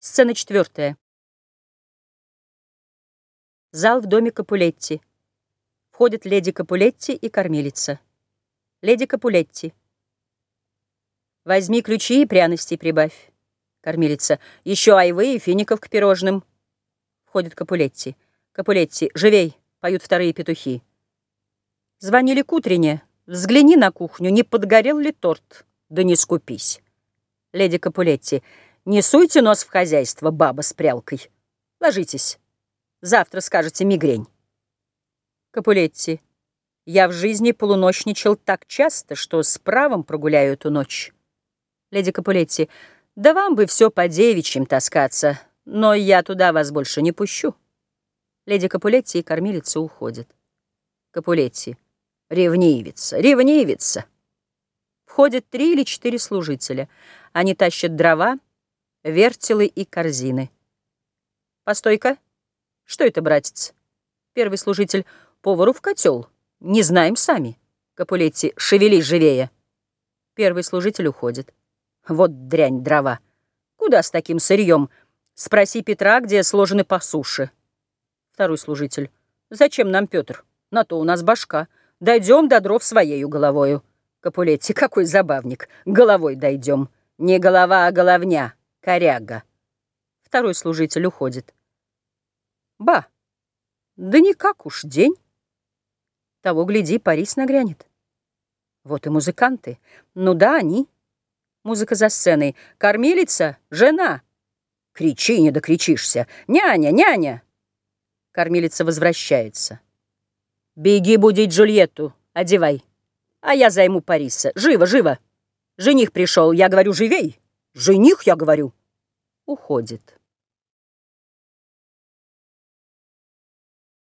Сцена четвертая. Зал в доме Капулетти. Входят леди Капулетти и кормилица. Леди Капулетти. Возьми ключи и пряности прибавь. Кормилица. Еще айвы и фиников к пирожным. Входит Капулетти. Капулетти. Живей. Поют вторые петухи. Звонили к утрене. Взгляни на кухню, не подгорел ли торт. Да не скупись. Леди Капулетти. Не суйте нос в хозяйство, баба с прялкой. Ложитесь. Завтра скажете мигрень. Капулетти. Я в жизни полуночничал так часто, что с правом прогуляю эту ночь. Леди Капулетти. Да вам бы все по девичьим таскаться, но я туда вас больше не пущу. Леди Капулетти и кормилица уходят. Капулетти. Ревнивица, ревнивица. Входят три или четыре служителя. Они тащат дрова, вертелы и корзины. Постой-ка. Что это, братец? Первый служитель. Повару в котел. Не знаем сами. Капулетти. Шевелись живее. Первый служитель уходит. Вот дрянь дрова. Куда с таким сырьем? Спроси Петра, где сложены по суше. Второй служитель. Зачем нам Петр? На то у нас башка. Дойдем до дров своею головою. Капулетти. Какой забавник. Головой дойдем. Не голова, а головня коряга. Второй служитель уходит. Ба, да никак уж день. Того, гляди, Парис нагрянет. Вот и музыканты. Ну да, они. Музыка за сценой. Кормилица, жена. Кричи, не докричишься. Няня, няня. Кормилица возвращается. Беги будить Джульетту, одевай. А я займу Париса. Живо, живо. Жених пришел, я говорю, живей. Жених, я говорю уходит.